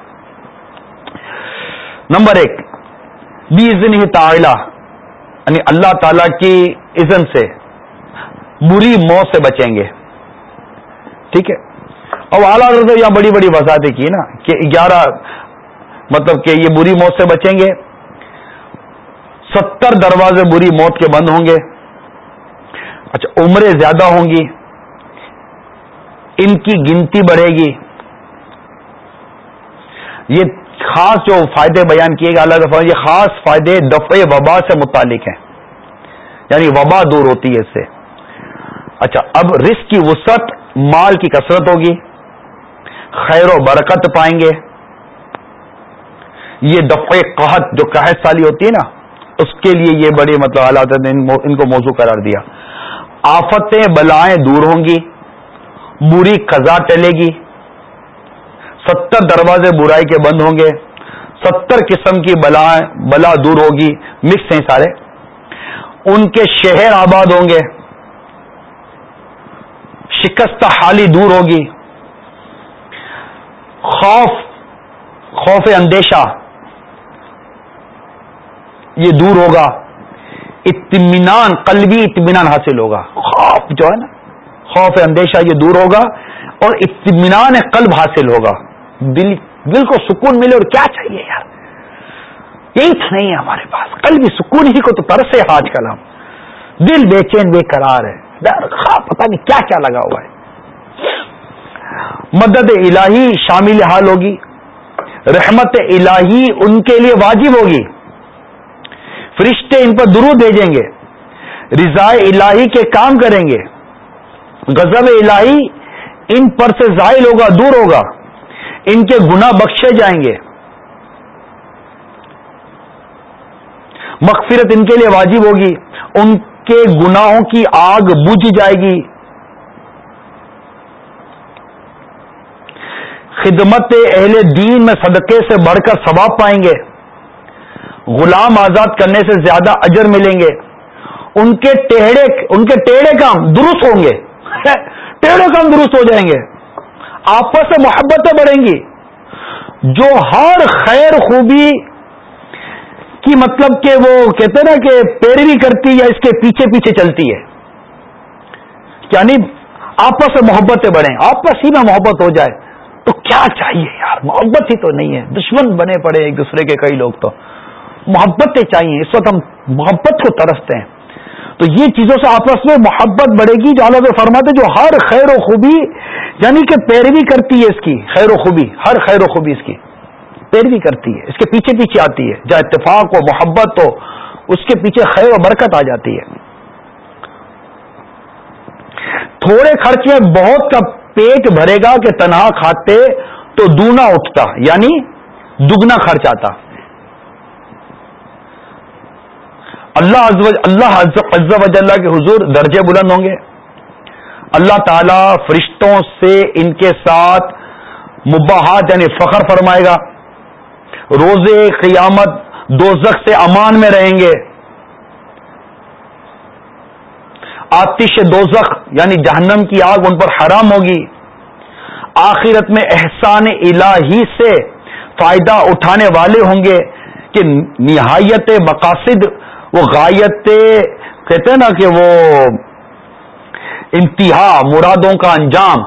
نمبر ایک بیزن ہی تعالی یعنی اللہ تعالی کی اذن سے بری موت سے بچیں گے۔ ٹھیک ہے؟ اب اعلیٰ یہاں بڑی بڑی وضاحتیں کی نا کہ گیارہ مطلب کہ یہ بری موت سے بچیں گے۔ ستر دروازے بری موت کے بند ہوں گے۔ اچھا عمریں زیادہ ہوں گی۔ ان کی گنتی بڑھے گی۔ یہ خاص جو فائدے بیان کیے گا اللہ دفعہ یہ خاص فائدے دفع وبا سے متعلق ہیں۔ یعنی وبا دور ہوتی ہے اس سے۔ اچھا اب رسک کی وسعت، مال کی کثرت ہوگی، خیر و برکت پائیں گے۔ یہ دفع قحط جو قحط سالی ہوتی ہے نا، اس کے لیے یہ بڑی مطلب حالات نے ان کو موضوع قرار دیا۔ آفتیں بلائیں دور ہوں گی، بری قزا ٹلے گی ستر دروازے برائی کے بند ہوں گے، ستر قسم کی بلائیں، بلا دور ہوگی مکس ہیں سارے۔ ان کے شہر آباد ہوں گے شکست حالی دور ہوگی۔ خوف خوف اندیشہ، یہ دور ہوگا۔ اطمینان، قلبی اطمینان حاصل ہوگا۔ خوف جو ہے نا، خوف اندیشہ یہ دور ہوگا اور اطمینان قلب حاصل ہوگا۔ دل دل کو سکون ملے اور کیا چاہیے یار؟ یہی تو نہیں ہے ہمارے پاس۔ قلبی سکون ہی کو تو ترسے آج کل ہم۔ دل بے چین، بے قرار ہے۔ ڈر پتہ نہیں کیا کیا لگا ہوا ہے۔ مدد الہی شامل حال ہوگی۔ رحمت الہی ان کے لیے واجب ہوگی۔ فرشتے ان پر درو بھیجیں گے۔ رضاء الہی کے کام کریں گے۔ غزب الہی ان پر سے زائل ہوگا، دور ہوگا۔ ان کے گنا بخشے جائیں گے۔ مغفرت ان کے لیے واجب ہوگی۔ ان کے گناہوں کی آگ بجھ جائے گی۔ خدمت اہل دین میں صدقے سے بڑھ کر ثواب پائیں گے۔ غلام آزاد کرنے سے زیادہ اجر ملیں گے۔ ان کے ٹیڑے ان کے ٹیڑھے کام درست ہوں گے۔ ٹیڑھے کام درست ہو جائیں گے۔ آپس سے محبتیں بڑھیں گی۔ جو ہر خیر خوبی کی مطلب کہ وہ کہتے نا کہ پیروی کرتی یا اس کے پیچھے پیچھے چلتی ہے۔ یعنی آپس سے محبتیں بڑھیں، آپس ہی میں محبت ہو جائے۔ تو کیا چاہیے یار؟ محبت ہی تو نہیں ہے۔ دشمن بنے پڑے ایک دوسرے کے، کئی لوگ تو۔ محبتیں چاہیے۔ اس وقت ہم محبت کو ترستے ہیں۔ تو یہ چیزوں سے آپس میں محبت بڑھے گی، جو اللہ فرماتے جو ہر خیر و خوبی یعنی کہ پیروی کرتی ہے اس کی، خیر و خوبی، ہر خیر و خوبی اس کی، پیروی کرتی ہے، اس کے پیچھے پیچھے آتی ہے، جہاں اتفاق ہو محبت ہو اس کے پیچھے خیر و برکت آ جاتی ہے۔ تھوڑے خرچ میں بہت کا پیٹ بھرے گا کہ تنہا کھاتے تو دونا اٹھتا یعنی دگنا خرچ آتا۔ اللہ اللہ عز و جل کے حضور درجے بلند ہوں گے۔ اللہ تعالی فرشتوں سے ان کے ساتھ مباحت یعنی فخر فرمائے گا۔ روزے قیامت دوزخ سے امان میں رہیں گے۔ آتش دوزخ یعنی جہنم کی آگ ان پر حرام ہوگی۔ آخرت میں احسان الہی سے فائدہ اٹھانے والے ہوں گے کہ نہایت مقاصد وہ غایت کہتے ہیں نا کہ وہ انتہا مرادوں کا انجام۔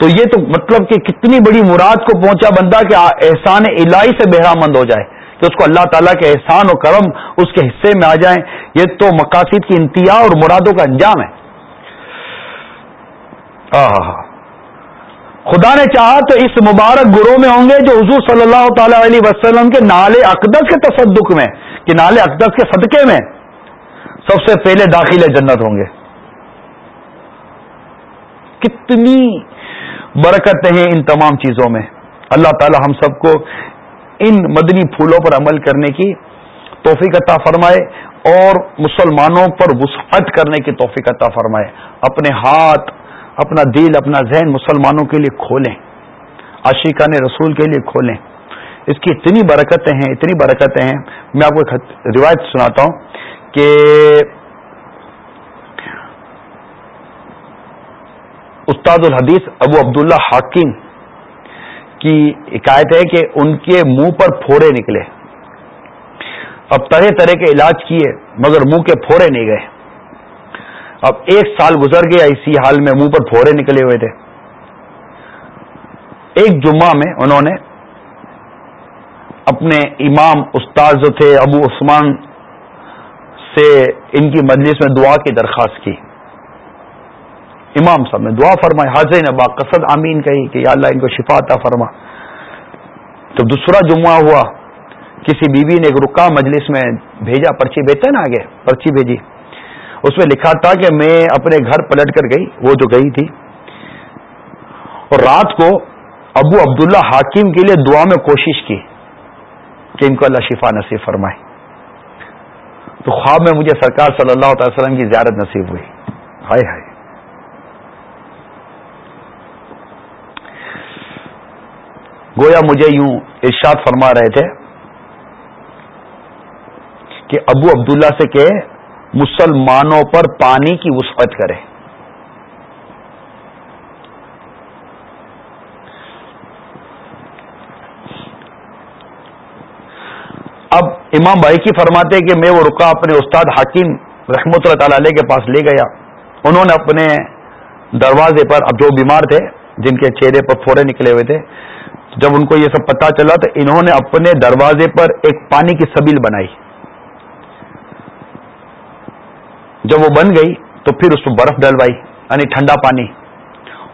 تو یہ تو مطلب کہ کتنی بڑی مراد کو پہنچا بندہ کہ احسان الہی سے بہرا مند ہو جائے، کہ اس کو اللہ تعالیٰ کے احسان و کرم اس کے حصے میں آ جائیں۔ یہ تو مقاصد کی انتہا اور مرادوں کا انجام ہے۔ خدا نے چاہا تو اس مبارک گروہ میں ہوں گے جو حضور صلی اللہ تعالی علیہ وسلم کے نال اقدس کے تصدق میں کہ نال اقدس کے صدقے میں سب سے پہلے داخل جنت ہوں گے۔ کتنی برکتیں ہیں ان تمام چیزوں میں۔ اللہ تعالی ہم سب کو ان مدنی پھولوں پر عمل کرنے کی توفیق عطا فرمائے اور مسلمانوں پر وسعت کرنے کی توفیق عطا فرمائے۔ اپنے ہاتھ، اپنا دل، اپنا ذہن مسلمانوں کے لیے کھولیں۔ عاشقان رسول کے لیے کھولیں۔ اس کی اتنی برکتیں ہیں، اتنی برکتیں ہیں۔ میں آپ کو ایک روایت سناتا ہوں کہ استاد الحدیث ابو عبداللہ حاکم کی حکایت ہے کہ ان کے منہ پر پھوڑے نکلے۔ اب طرح طرح کے علاج کیے، مگر منہ کے پھوڑے نہیں گئے۔ اب ایک سال گزر گیا اسی حال میں منہ پر پھوڑے نکلے ہوئے تھے۔ ایک جمعہ میں انہوں نے اپنے امام استاد جو تھے ابو عثمان سے ان کی مجلس میں دعا کی درخواست کی۔ امام صاحب نے دعا فرمائے حاضر نے قصد آمین کہی کہ یا اللہ ان کو شفا عطا فرما۔ تو دوسرا جمعہ ہوا، کسی بیوی نے ایک رکا مجلس میں بھیجا، پرچی بھیجتے نا آگے، پرچی بھیجی۔ اس میں لکھا تھا کہ میں اپنے گھر پلٹ کر گئی، وہ جو گئی تھی۔ اور رات کو ابو عبداللہ حاکم کے لیے دعا میں کوشش کی۔ کہ ان کو اللہ شفا نصیب فرمائے۔ تو خواب میں مجھے سرکار صلی اللہ تعالی وسلم کی زیارت نصیب ہوئی۔ ہائے ہائے۔ گویا مجھے یوں ارشاد فرما رہے تھے کہ ابو عبداللہ سے کہ مسلمانوں پر پانی کی وسعت کرے اب امام بھائی کی فرماتے کہ میں وہ رکا اپنے استاد حاکم رحمت اللہ تعالی علیہ کے پاس لے گیا۔ انہوں نے اپنے دروازے پر، اب جو بیمار تھے، جن کے چہرے پر پھوڑے نکلے ہوئے تھے، جب ان کو یہ سب پتا چلا تو انہوں نے اپنے دروازے پر ایک پانی کی سبیل بنائی۔ جب وہ بن گئی تو پھر اس کو برف ڈلوائی یعنی ٹھنڈا پانی،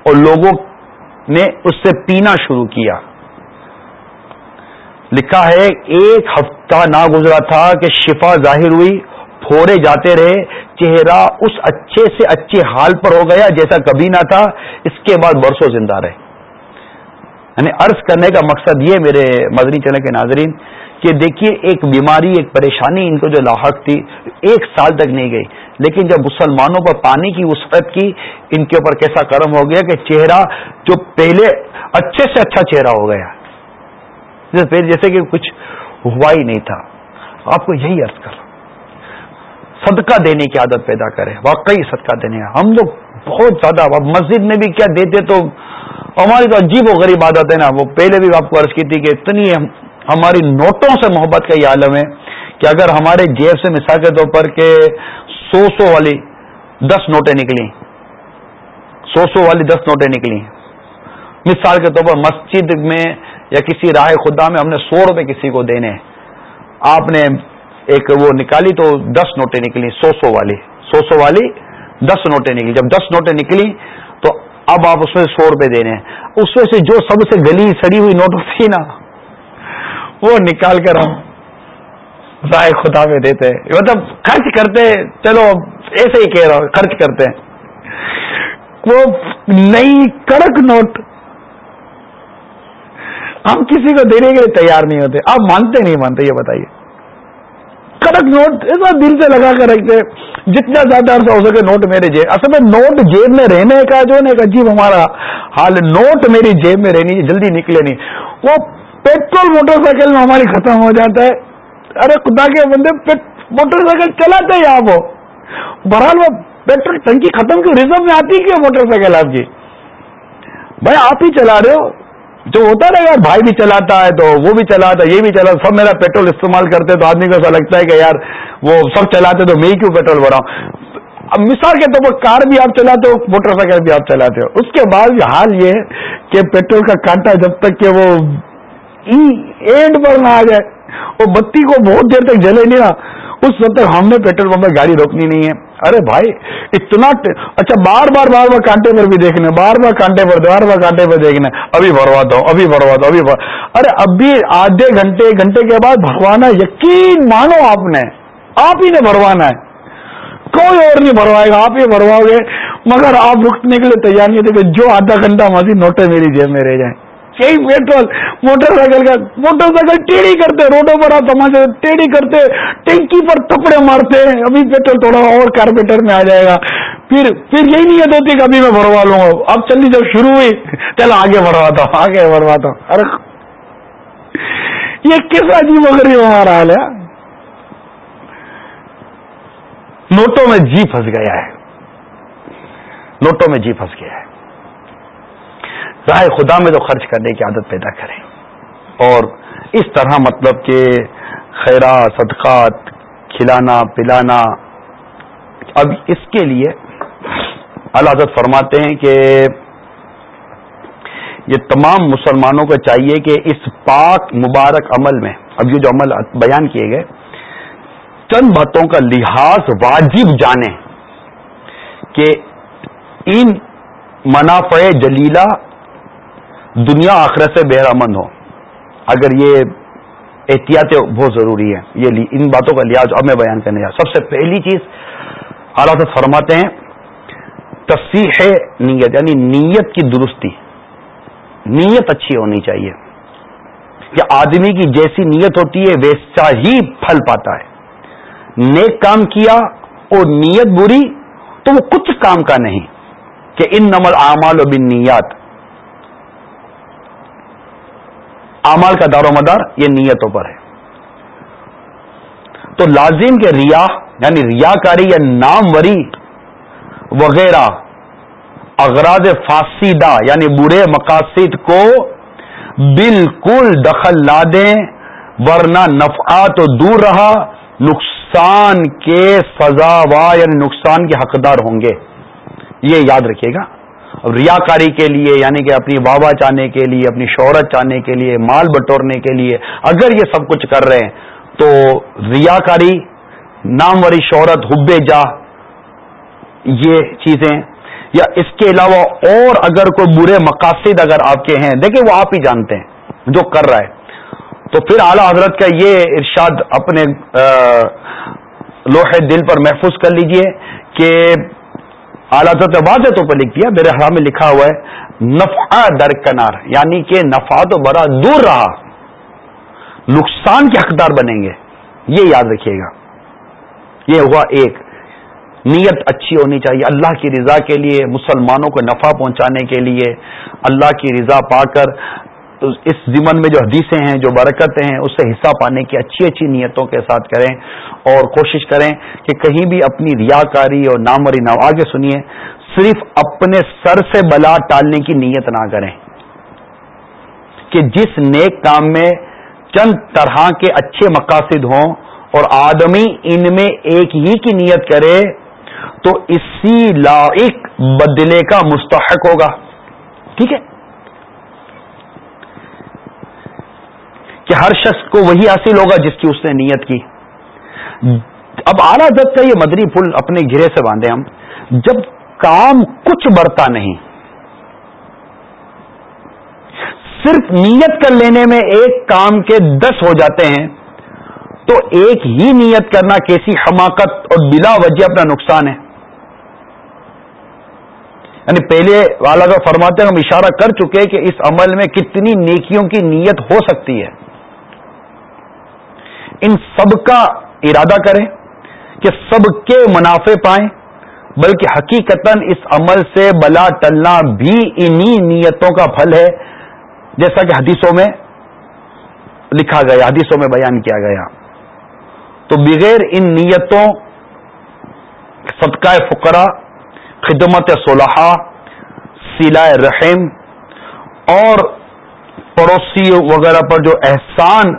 اور لوگوں نے اس سے پینا شروع کیا۔ لکھا ہے، ایک ہفتہ نہ گزرا تھا کہ شفا ظاہر ہوئی، پھوڑے جاتے رہے، چہرہ اس اچھے سے اچھے حال پر ہو گیا جیسا کبھی نہ تھا، اس کے بعد برسوں زندہ رہے۔ یعنی عرض کرنے کا مقصد یہ میرے مدنی چلے کے ناظرین کہ دیکھیے، ایک بیماری، ایک پریشانی ان کو جو لاحق تھی، ایک سال تک نہیں گئی۔ لیکن جب مسلمانوں پر پانی کی وسعت کی، ان کے اوپر کیسا کرم ہو گیا کہ چہرہ جو پہلے اچھے سے اچھا چہرہ ہو گیا۔ جیسے کہ کچھ ہوا ہی نہیں تھا۔ آپ کو یہی عرض کر صدقہ دینے کی عادت پیدا کرے واقعی صدقہ دینے۔ ہم لوگ بہت زیادہ مسجد میں بھی کیا دیتے تو ہماری تو عجیب و غریب عادت ہے نا۔ وہ پہلے بھی آپ کو عرض کی تھی کہ اتنی ہماری نوٹوں سے محبت کا یہ عالم ہے کہ اگر ہمارے جیب سے مثال کے طور پر کہ سو سو والی دس نوٹیں نکلی سو سو والی دس نوٹیں نکلی مثال کے طور پر مسجد میں یا کسی راہ خدا میں ہم نے سو روپے کسی کو دینے آپ نے ایک وہ نکالی تو دس نوٹیں نکلی، سو سو والی۔ سو سو والی، دس نوٹیں نکلی۔ جب دس نوٹیں نکلی تو اب آپ اس میں سو روپے دے رہے ہیں۔ اس میں سے جو سب سے گلی سڑی ہوئی نوٹ تھی نا، وہ نکال کر ہم ضائع خدا میں دیتے مطلب خرچ کرتے چلو ایسے ہی کہہ رہا ہوں، خرچ کرتے ہیں۔ وہ نئی کڑک نوٹ ہم کسی کو دینے کے لیے تیار نہیں ہوتے۔ آپ مانتے نہیں، مانتے، یہ بتائیے۔ کڑک نوٹ ایسا دل سے لگا کر رکھتے۔ جتنا زیادہ عرصہ ہو سکے نوٹ میرے جیب، اصل میں نوٹ جیب میں رہنے کا جو نا ایک عجیب ہمارا حال نوٹ میری جیب میں رہنی، جلدی نکلے نہیں۔ وہ پیٹرول موٹر سائیکل میں ہماری ختم ہو جاتا ہے۔ ارے خدا کے بندے موٹر سائیکل چلاتے ہی آپ بہرحال وہ پیٹرول ٹنکی ختم کی ریزرو میں آتی کیوں موٹر سائیکل آپ کی؟ بھائی آپ ہی چلا رہے ہو۔ جو ہوتا ہے نا یار بھائی بھی چلاتا ہے تو وہ بھی چلاتا ہے، یہ بھی چلا سب میرا پیٹرول استعمال کرتے تو آدمی کو ایسا لگتا ہے کہ یار وہ سب چلاتے تو میں ہی کیوں پیٹرول بھراؤں؟ اب مثال کے طور پر کار بھی آپ چلاتے ہو موٹر سائیکل بھی آپ چلاتے ہو۔ اس کے بعد حال یہ ہے کہ پیٹرول کا کانٹا جب تک کہ وہ اینڈ پر نہ آ جائے وہ بتی کو بہت دیر تک جلے نہیں رہا، اس وقت تک ہم نے پیٹرول پمپ میں گاڑی روکنی نہیں ہے۔ ارے بھائی، اتنا اچھا بار بار بار بار کانٹے پر بھی دیکھنے، بار بار کانٹے پر، بار بار کانٹے پر دیکھنا ابھی بھرواتا ہوں ابھی بھرواتا ہوں ابھی ارے ابھی آدھے گھنٹے گھنٹے کے بعد بھروانا یقین مانو آپ نے، آپ ہی نے بھروانا ہے۔ کوئی اور نہیں بھروائے گا، آپ ہی بھرواؤ گے۔ مگر آپ رکنے کے لیے تیار نہیں تھے کہ جو آدھا گھنٹہ مزید نوٹیں میری جیب میں رہ جائیں۔ یہی پیٹرول موٹر سائیکل کا موٹر سائیکل ٹیڑھی کرتے روڈوں پر آپ تماشے ٹیڑھی کرتے ٹینکی پر تپڑے مارتے ابھی پیٹرول تھوڑا اور کارپیٹر میں آ جائے گا پھر پھر یہی نیت ہوتی کہ ابھی میں بھروا لوں گا اب چلی جب شروع ہوئی چل آگے بڑھواتا ہوں آگے بڑھواتا ہوں ارے یہ کس عجیب غریب ہمارا حال ہے نوٹوں میں جی پھنس گیا ہے نوٹوں میں جی پھنس گیا ہے راہ خدا میں تو خرچ کرنے کی عادت پیدا کریں۔ اور اس طرح مطلب کہ خیرا صدقات، کھلانا، پلانا۔ اب اس کے لیے حضرت فرماتے ہیں کہ یہ تمام مسلمانوں کو چاہیے کہ اس پاک، مبارک عمل میں، اب یہ جو عمل بیان کیے گئے، چند باتوں کا لحاظ واجب جانیں کہ ان منافع جلیلہ دنیا آخرت سے بہرامند ہو۔ اگر یہ احتیاط بہت ضروری ہے۔ یہ ان باتوں کا لحاظ اب میں بیان کرنے جا سب سے پہلی چیز اعلیٰ فرماتے ہیں تصیح نیت یعنی نیت کی درستی۔ نیت اچھی ہونی چاہیے۔ کہ آدمی کی جیسی نیت ہوتی ہے، ویسا ہی پھل پاتا ہے۔ نیک کام کیا اور نیت بری، تو وہ کچھ کام کا نہیں۔ کہ ان نمل اعمال و بن نیت امال کا دار و مدار یہ نیتوں پر ہے۔ تو لازم کے ریا یعنی ریاکاری یا ناموری وغیرہ اغراض فاسدہ یعنی برے مقاصد کو بالکل دخل لا دیں، ورنہ نفع تو دور رہا، نقصان کے سزاوا یعنی نقصان کے حقدار ہوں گے۔ یہ یاد رکھیے گا۔ ریاکاری کے لیے یعنی کہ اپنی بابا چاہنے کے لیے، اپنی شہرت چاہنے کے لیے، مال بٹورنے کے لیے، اگر یہ سب کچھ کر رہے ہیں، تو ریاکاری، ناموری شہرت، حب جا، یہ چیزیں، یا اس کے علاوہ اور اگر کوئی برے مقاصد اگر آپ کے ہیں، دیکھیں وہ آپ ہی جانتے ہیں جو کر رہا ہے۔ تو پھر اعلی حضرت کا یہ ارشاد اپنے لوہے دل پر محفوظ کر لیجیے کہ اعلی حضرت واضح پر لکھ دیا، میرے حرام میں لکھا ہوا ہے نفع درکنار یعنی کہ نفع تو بڑا دور رہا۔ نقصان کے حقدار بنیں گے، یہ یاد رکھیے گا۔ یہ ہوا ایک، نیت اچھی ہونی چاہیے، اللہ کی رضا کے لیے، مسلمانوں کو نفع پہنچانے کے لیے، اللہ کی رضا پا کر اس زمن میں جو حدیثیں ہیں، جو برکتیں ہیں، اس سے حصہ پانے کی اچھی اچھی نیتوں کے ساتھ کریں اور کوشش کریں کہ کہیں بھی اپنی ریاکاری اور نامری نہ آگے سنیے، صرف اپنے سر سے بلا ٹالنے کی نیت نہ کریں کہ جس نیک کام میں چند طرح کے اچھے مقاصد ہوں اور آدمی ان میں ایک ہی کی نیت کرے، تو اسی لائق بدلے کا مستحق ہوگا۔ ٹھیک ہے؟ کہ ہر شخص کو وہی حاصل ہوگا جس کی اس نے نیت کی۔ اب اعلیٰ جب کا یہ مدری پھول اپنے گرے سے باندھے ہم۔ جب کام کچھ بڑھتا نہیں، صرف نیت کر لینے میں ایک کام کے دس ہو جاتے ہیں، تو ایک ہی نیت کرنا کیسی حماقت اور بلا وجہ اپنا نقصان ہے۔ یعنی پہلے والا کا فرماتے ہیں ہم اشارہ کر چکے کہ اس عمل میں کتنی نیکیوں کی نیت ہو سکتی ہے۔ ان سب کا ارادہ کریں کہ سب کے منافع پائیں، بلکہ حقیقت اس عمل سے بلا ٹلنا بھی انہی نیتوں کا پھل ہے، جیسا کہ حدیثوں میں لکھا گیا، حدیثوں میں بیان کیا گیا۔ تو بغیر ان نیتوں صدقہ فقرا خدمت صلحہ سلا رحم اور پڑوسی وغیرہ پر جو احسان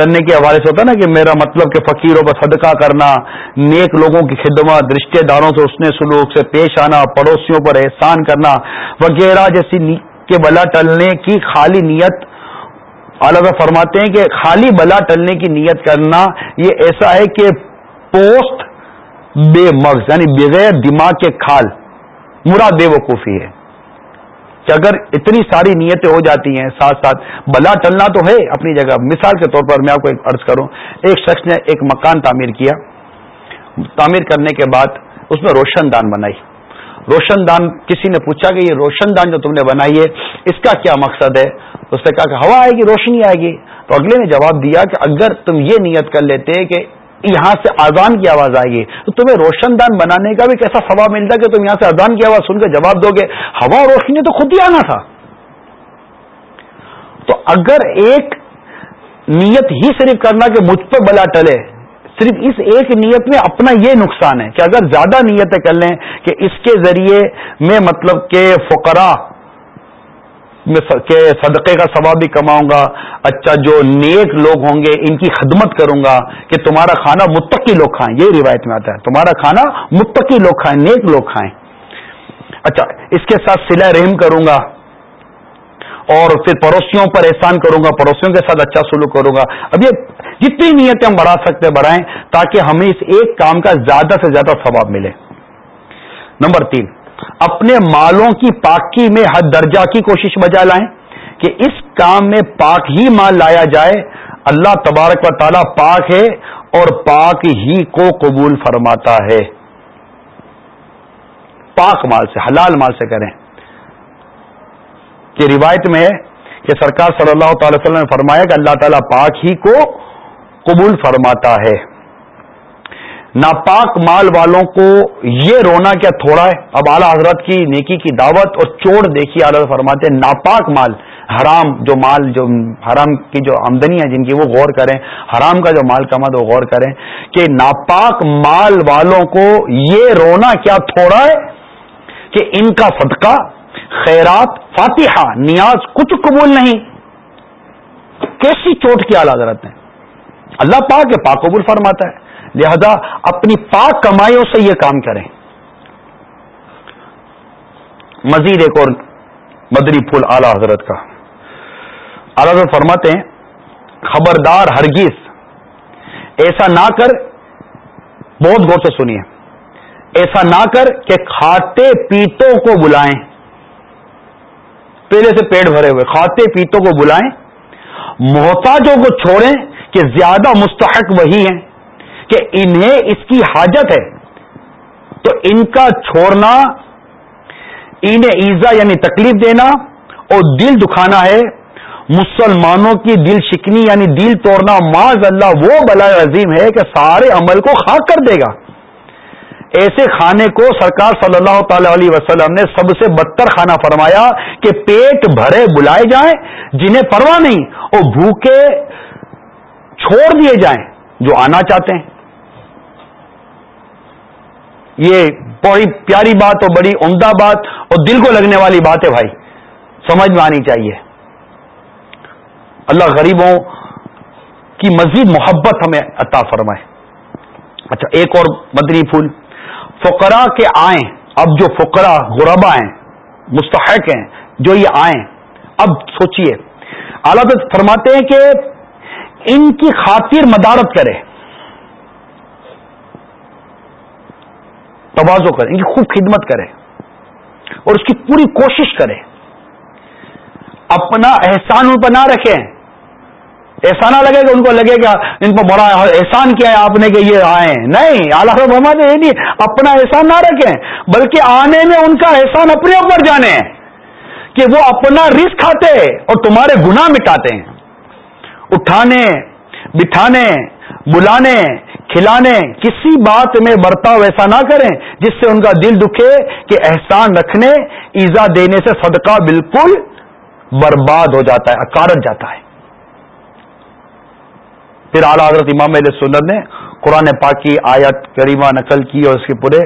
کرنے کے حوالے سے ہوتا ہے نا کہ میرا مطلب کہ فقیروں پر صدقہ کرنا، نیک لوگوں کی خدمت، رشتہ داروں سے اس نے سلوک سے پیش آنا، پڑوسیوں پر احسان کرنا، وغیرہ جیسی کے بلا ٹلنے کی خالی نیت۔ الگ فرماتے ہیں کہ خالی بلا ٹلنے کی نیت کرنا یہ ایسا ہے کہ پوسٹ بے مغز یعنی بغیر دماغ کے کھال، مراد بے وقوفی ہے۔ کہ اگر اتنی ساری نیتیں ہو جاتی ہیں ساتھ ساتھ بلا ٹلنا تو ہے اپنی جگہ۔ مثال کے طور پر میں آپ کو ایک عرض کروں، ایک شخص نے ایک مکان تعمیر کیا۔ تعمیر کرنے کے بعد اس میں روشن دان بنائی۔ روشن دان، کسی نے پوچھا کہ یہ روشن دان جو تم نے بنائی ہے، اس کا کیا مقصد ہے؟ اس نے کہا کہ ہوا آئے گی، روشنی آئے گی۔ تو اگلے نے جواب دیا کہ اگر تم یہ نیت کر لیتے کہ یہاں سے اذان کی آواز آئے گی۔ تو تمہیں روشن دان بنانے کا بھی کیسا ثواب ملتا کہ تم یہاں سے اذان کی آواز سن کے جواب دو گے۔ ہوا روشنی تو خود ہی آنا تھا۔ تو اگر ایک نیت ہی صرف کرنا کہ مجھ پہ بلا ٹلے، صرف اس ایک نیت میں اپنا یہ نقصان ہے کہ اگر زیادہ نیتیں کر لیں کہ اس کے ذریعے میں مطلب کہ فقرا کہ صدقے کا ثواب بھی کماؤں گا۔ اچھا جو نیک لوگ ہوں گے، ان کی خدمت کروں گا کہ تمہارا کھانا متقی لوگ کھائیں۔ یہ روایت میں آتا ہے۔ تمہارا کھانا متقی لوگ کھائیں، نیک لوگ کھائیں۔ اچھا اس کے ساتھ سلا رحم کروں گا اور پھر پڑوسیوں پر احسان کروں گا، پڑوسیوں کے ساتھ اچھا سلوک کروں گا۔ اب یہ جتنی نیتیں ہم بڑھا سکتے بڑھائیں تاکہ ہمیں اس ایک کام کا زیادہ سے زیادہ ثواب ملے۔ نمبر تین اپنے مالوں کی پاکی میں حد درجہ کی کوشش بجا لائیں کہ اس کام میں پاک ہی مال لایا جائے۔ اللہ تبارک و تعالی پاک ہے اور پاک ہی کو قبول فرماتا ہے۔ پاک مال سے، حلال مال سے کریں۔ کہ روایت میں ہے کہ سرکار صلی اللہ تعالی وسلم نے فرمایا کہ اللہ تعالیٰ پاک ہی کو قبول فرماتا ہے۔ ناپاک مال والوں کو یہ رونا کیا تھوڑا ہے؟ اب اعلیٰ حضرت کی نیکی کی دعوت اور چوڑ دیکھی اعلیٰ فرماتے ہیں، ناپاک مال، حرام جو مال جو حرام کی جو آمدنی ہے جن کی وہ غور کریں، حرام کا جو مال کما وہ غور کریں کہ ناپاک مال والوں کو یہ رونا کیا تھوڑا ہے کہ ان کا صدقہ، خیرات، فاتحہ، نیاز کچھ قبول نہیں۔ کیسی چوٹ کی اعلیٰ حضرت ہے اللہ پاک پاک قبول فرماتا ہے۔ لہذا اپنی پاک کمائیوں سے یہ کام کریں۔ مزید ایک اور مدری پھول اعلی حضرت کا۔ اعلی حضرت فرماتے ہیں، خبردار ہرگیز ایسا نہ کر، بہت غور سے سنیے۔ ایسا نہ کر کہ کھاتے پیتوں کو بلائیں۔ پہلے سے پیٹ بھرے ہوئے، کھاتے پیتوں کو بلائیں۔ محتاجوں کو چھوڑیں کہ زیادہ مستحق وہی ہیں۔ کہ انہیں اس کی حاجت ہے۔ تو ان کا چھوڑنا، انہیں ایزا یعنی تکلیف دینا اور دل دکھانا ہے۔ مسلمانوں کی دل شکنی یعنی دل توڑنا معذ اللہ، وہ بلا عظیم ہے کہ سارے عمل کو خاک کر دے گا۔ ایسے کھانے کو سرکار صلی اللہ تعالی علیہ وسلم نے سب سے بدتر کھانا فرمایا کہ پیٹ بھرے بلائے جائیں، جنہیں پرواہ نہیں، اور بھوکے چھوڑ دیے جائیں، جو آنا چاہتے ہیں۔ یہ بڑی پیاری بات اور بڑی عمدہ بات اور دل کو لگنے والی بات ہے بھائی۔ سمجھ میں آنی چاہیے۔ اللہ غریبوں کی مزید محبت ہمیں عطا فرمائے۔ اچھا ایک اور مدنی پھول۔ فقرا کے آئیں، اب جو فقرا غربا ہیں، مستحق ہیں، جو یہ آئیں، اب سوچئے۔ اعلیٰ فرماتے ہیں کہ ان کی خاطر مدارت کرے توازو کرے ان کی خوب خدمت کرے اور اس کی پوری کوشش کرے اپنا احسان ان پر نہ رکھیں۔ ایسا نہ لگے گا ان کو لگے گا ان کو بڑا احسان کیا ہے، آپ نے کہ یہ آئے نہیں اعلیٰ محمد یہ نہیں اپنا احسان نہ رکھیں، بلکہ آنے میں ان کا احسان اپنے اوپر جانے کہ وہ اپنا رسک کھاتے اور تمہارے گناہ مٹاتے ہیں۔ اٹھانے، بٹھانے، بلانے کھلانے کسی بات میں برتاؤ ایسا نہ کریں، جس سے ان کا دل دکھے کہ احسان رکھنے، ایزا دینے سے صدقہ بالکل برباد ہو جاتا ہے اکارت جاتا ہے۔ پھر اعلیٰ حضرت امام علیہ سنت نے قرآن پاک کی آیت کریمہ نقل کی اور اس کے پورے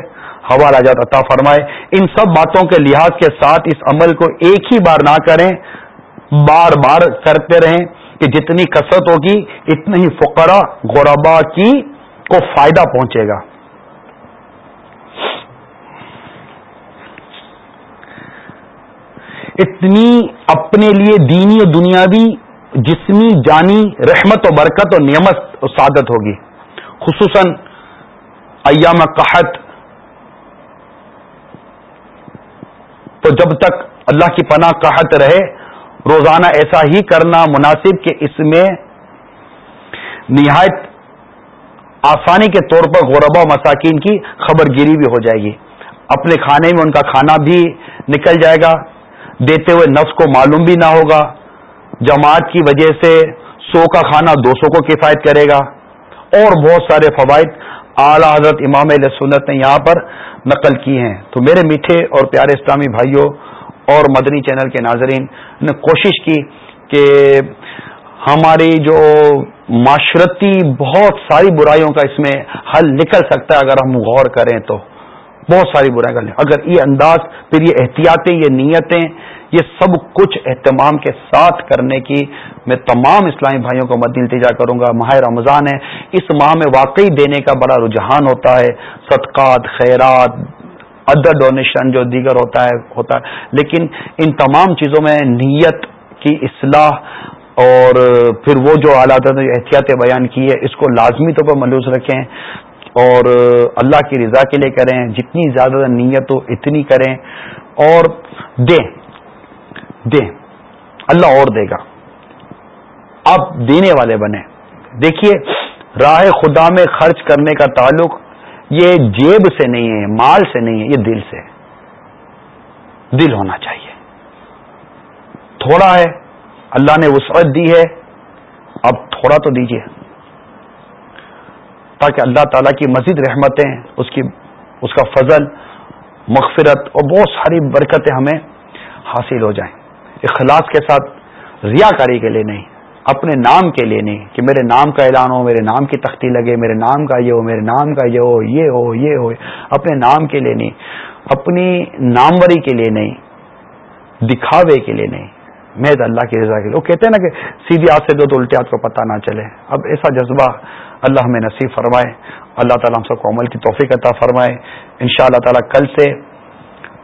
حوالہ جات عطا فرمائے۔ ان سب باتوں کے لحاظ کے ساتھ اس عمل کو ایک ہی بار نہ کریں۔ بار بار کرتے رہیں کہ جتنی کثرت ہوگی، اتنی ہی فقرا غربا کی کو فائدہ پہنچے گا۔ اتنی اپنے لیے دینی اور دنیاوی جسمی جانی رحمت و برکت و نعمت و سعادت ہوگی۔ خصوصاً ایام قحط۔ تو جب تک اللہ کی پناہ قحط رہے، روزانہ ایسا ہی کرنا مناسب کہ اس میں نہایت آسانی کے طور پر غربا و مساکین کی خبر گیری بھی ہو جائے گی۔ اپنے کھانے میں ان کا کھانا بھی نکل جائے گا۔ دیتے ہوئے نفس کو معلوم بھی نہ ہوگا۔ جماعت کی وجہ سے سو کا کھانا دو سو کو کفایت کرے گا۔ اور بہت سارے فوائد اعلی حضرت امام علیہ سنت نے یہاں پر نقل کی ہیں۔ تو میرے میٹھے اور پیارے اسلامی بھائیوں اور مدنی چینل کے ناظرین، نے کوشش کی کہ ہماری جو معاشرتی بہت ساری برائیوں کا اس میں حل نکل سکتا ہے اگر ہم غور کریں تو۔ بہت ساری برائیاں کر اگر یہ انداز، پھر یہ احتیاطیں، یہ نیتیں، یہ سب کچھ اہتمام کے ساتھ کرنے کی میں تمام اسلامی بھائیوں کو مد التجا کروں گا۔ ماہ رمضان ہے۔ اس ماہ میں واقعی دینے کا بڑا رجحان ہوتا ہے۔ صدقات، خیرات ادر ڈونیشن جو دیگر ہوتا ہے ہوتا ہے۔ لیکن ان تمام چیزوں میں نیت کی اصلاح اور پھر وہ جو اعلیٰ نے احتیاط بیان کی ہے اس کو لازمی طور پر ملوث رکھیں اور اللہ کی رضا کے لیے کریں، جتنی زیادہ نیت ہو اتنی کریں اور دیں دیں۔ اللہ اور دے گا۔ آپ دینے والے بنے دیکھیے، راہ خدا میں خرچ کرنے کا تعلق یہ جیب سے نہیں ہے، مال سے نہیں ہے، یہ دل سے۔ دل ہونا چاہیے۔ تھوڑا ہے اللہ نے وسعت دی ہے، اب تھوڑا تو دیجیے تاکہ اللہ تعالی کی مزید رحمتیں، اس کی، اس کا فضل، مغفرت اور بہت ساری برکتیں ہمیں حاصل ہو جائیں۔ اخلاص کے ساتھ ریا کاری کے لیے نہیں، اپنے نام کے لیے نہیں کہ میرے نام کا اعلان ہو، میرے نام کی تختی لگے، میرے نام کا یہ ہو، میرے نام کا یہ ہو یہ ہو یہ ہو۔ اپنے نام کے لیے نہیں، اپنی ناموری کے لیے نہیں، دکھاوے کے لیے نہیں۔ میں اللہ کی رضا کے لیے۔ وہ کہتے ہیں نا کہ سیدھی ہاتھ سے دو تو الٹے ہاتھ کو پتہ نہ چلے۔ اب ایسا جذبہ اللہ ہمیں نصیب فرمائے۔ اللہ تعالیٰ ہم سب کو عمل کی توفیق عطا فرمائے۔ ان شاء اللہ تعالیٰ کل سے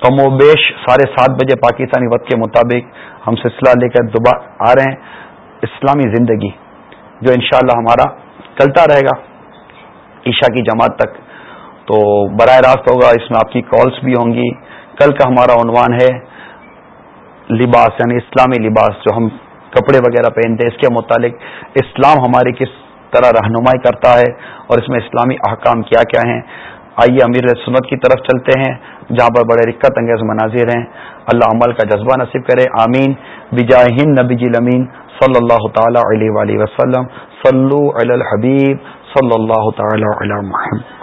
کم و بیش ساڑھے سات بجے پاکستانی وقت کے مطابق ہم سلسلہ لے کر دوبارہ آ رہے ہیں۔ اسلامی زندگی جو انشاءاللہ ہمارا چلتا رہے گا۔ عشاء کی جماعت تک۔ تو براہ راست ہوگا، اس میں آپ کی کالس بھی ہوں گی۔ کل کا ہمارا عنوان ہے لباس یعنی اسلامی لباس جو ہم کپڑے وغیرہ پہنتے ہیں، اس کے متعلق اسلام ہماری کس طرح رہنمائی کرتا ہے اور اس میں اسلامی احکام کیا کیا ہیں؟ آئیے امیر سنت کی طرف چلتے ہیں، جہاں پر بڑے رکت انگیز مناظر ہیں۔ اللہ عمل کا جذبہ نصیب کرے، آمین۔ بجا ہند نبی جی صلی اللہ تعالی علیہ وسلم، صلو علی الحبیب صلی اللہ تعالی علی محمد۔